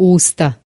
usta.